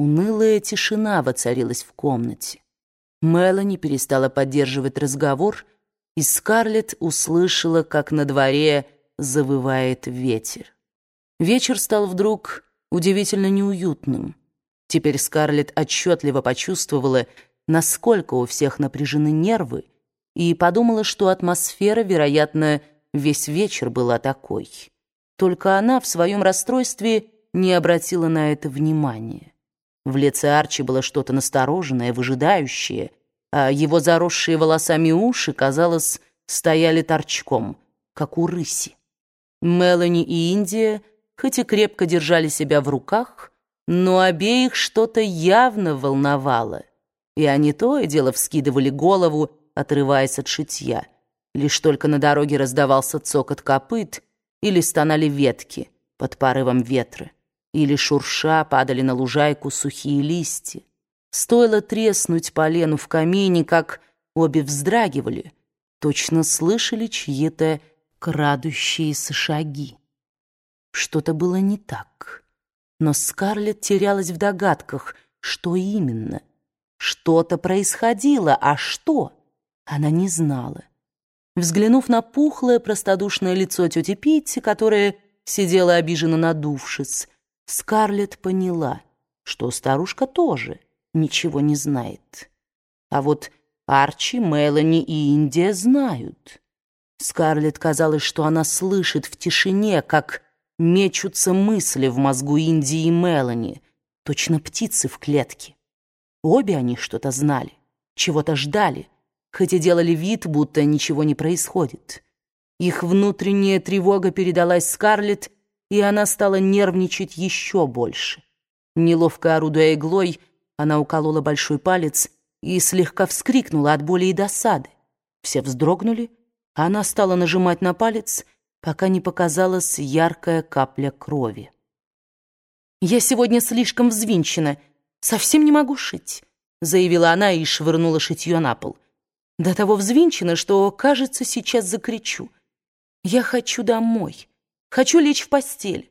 Унылая тишина воцарилась в комнате. Мелани перестала поддерживать разговор, и Скарлетт услышала, как на дворе завывает ветер. Вечер стал вдруг удивительно неуютным. Теперь Скарлетт отчетливо почувствовала, насколько у всех напряжены нервы, и подумала, что атмосфера, вероятно, весь вечер была такой. Только она в своем расстройстве не обратила на это внимания. В лице Арчи было что-то настороженное, выжидающее, а его заросшие волосами уши, казалось, стояли торчком, как у рыси. Мелани и Индия, хоть и крепко держали себя в руках, но обеих что-то явно волновало, и они то и дело вскидывали голову, отрываясь от шитья. Лишь только на дороге раздавался цокот копыт или стонали ветки под порывом ветра или шурша падали на лужайку сухие листья. Стоило треснуть полену в камине, как обе вздрагивали, точно слышали чьи-то крадущиеся шаги. Что-то было не так, но Скарлетт терялась в догадках, что именно. Что-то происходило, а что? Она не знала. Взглянув на пухлое, простодушное лицо тети Питти, которая сидела обиженно надувшись, Скарлетт поняла, что старушка тоже ничего не знает. А вот Арчи, Мелани и Индия знают. Скарлетт казалось, что она слышит в тишине, как мечутся мысли в мозгу Индии и Мелани, точно птицы в клетке. Обе они что-то знали, чего-то ждали, хоть и делали вид, будто ничего не происходит. Их внутренняя тревога передалась Скарлетт, и она стала нервничать еще больше. Неловко орудуя иглой, она уколола большой палец и слегка вскрикнула от боли и досады. Все вздрогнули, а она стала нажимать на палец, пока не показалась яркая капля крови. «Я сегодня слишком взвинчена, совсем не могу шить», заявила она и швырнула шитье на пол. До того взвинчена, что, кажется, сейчас закричу. «Я хочу домой». Хочу лечь в постель.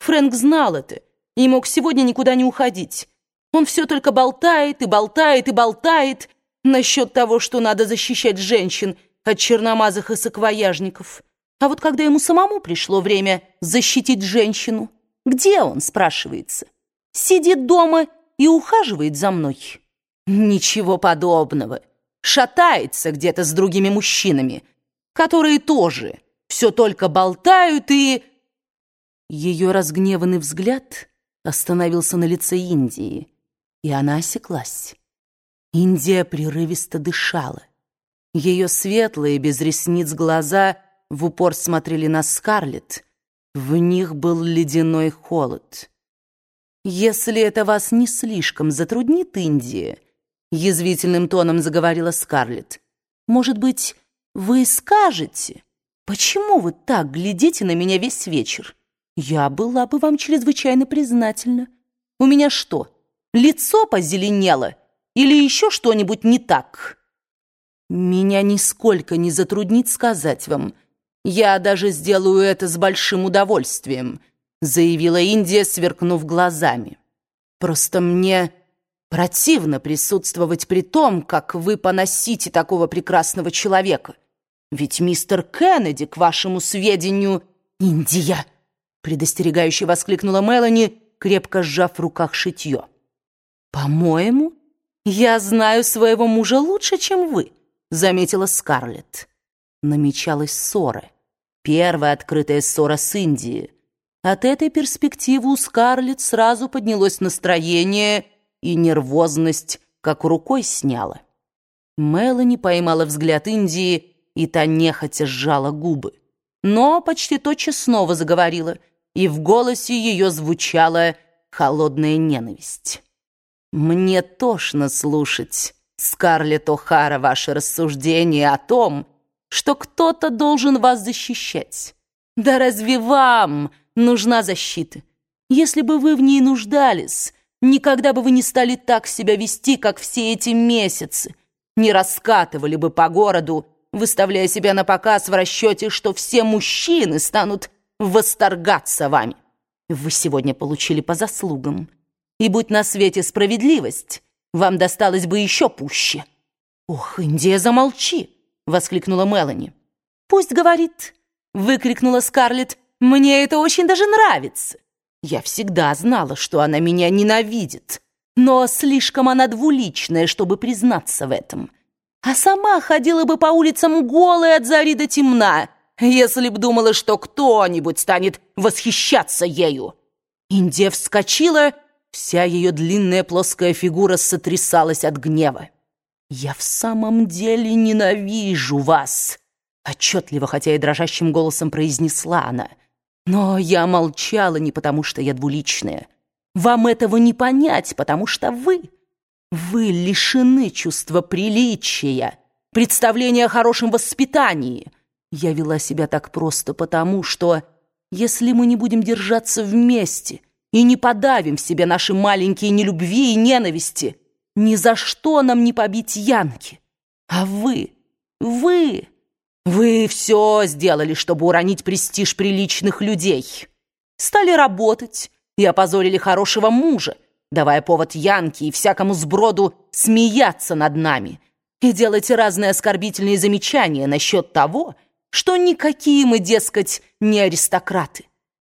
Фрэнк знал это и мог сегодня никуда не уходить. Он все только болтает и болтает и болтает насчет того, что надо защищать женщин от черномазых и саквояжников. А вот когда ему самому пришло время защитить женщину, где он, спрашивается? Сидит дома и ухаживает за мной? Ничего подобного. Шатается где-то с другими мужчинами, которые тоже все только болтают и...» Ее разгневанный взгляд остановился на лице Индии, и она осеклась. Индия прерывисто дышала. Ее светлые, без ресниц глаза в упор смотрели на Скарлетт. В них был ледяной холод. «Если это вас не слишком затруднит, Индия», — язвительным тоном заговорила Скарлетт, «может быть, вы скажете?» «Почему вы так глядите на меня весь вечер? Я была бы вам чрезвычайно признательна. У меня что, лицо позеленело или еще что-нибудь не так?» «Меня нисколько не затруднит сказать вам. Я даже сделаю это с большим удовольствием», заявила Индия, сверкнув глазами. «Просто мне противно присутствовать при том, как вы поносите такого прекрасного человека». Ведь мистер Кеннеди, к вашему сведению, Индия!» предостерегающе воскликнула Мелани, крепко сжав в руках шитье. «По-моему, я знаю своего мужа лучше, чем вы», заметила Скарлетт. Намечалась ссора. Первая открытая ссора с Индией. От этой перспективы у Скарлетт сразу поднялось настроение, и нервозность как рукой сняла. Мелани поймала взгляд Индии и та нехотя сжала губы. Но почти тотчас снова заговорила, и в голосе ее звучала холодная ненависть. «Мне тошно слушать, Скарлетт О'Хара, ваши рассуждения о том, что кто-то должен вас защищать. Да разве вам нужна защита? Если бы вы в ней нуждались, никогда бы вы не стали так себя вести, как все эти месяцы, не раскатывали бы по городу, выставляя себя на показ в расчете, что все мужчины станут восторгаться вами. Вы сегодня получили по заслугам. И будь на свете справедливость, вам досталось бы еще пуще. «Ох, Индия, замолчи!» — воскликнула Мелани. «Пусть говорит!» — выкрикнула Скарлетт. «Мне это очень даже нравится. Я всегда знала, что она меня ненавидит, но слишком она двуличная, чтобы признаться в этом. А сама ходила бы по улицам голой от зари до темна, если б думала, что кто-нибудь станет восхищаться ею». Индия вскочила, вся ее длинная плоская фигура сотрясалась от гнева. «Я в самом деле ненавижу вас!» Отчетливо, хотя и дрожащим голосом произнесла она. «Но я молчала не потому, что я двуличная. Вам этого не понять, потому что вы... Вы лишены чувства приличия, представления о хорошем воспитании. Я вела себя так просто потому, что... Если мы не будем держаться вместе и не подавим в себе наши маленькие нелюбви и ненависти, ни за что нам не побить Янки. А вы, вы, вы все сделали, чтобы уронить престиж приличных людей. Стали работать и опозорили хорошего мужа, давая повод Янке и всякому сброду смеяться над нами и делать разные оскорбительные замечания насчет того, что никакие мы, дескать, не аристократы.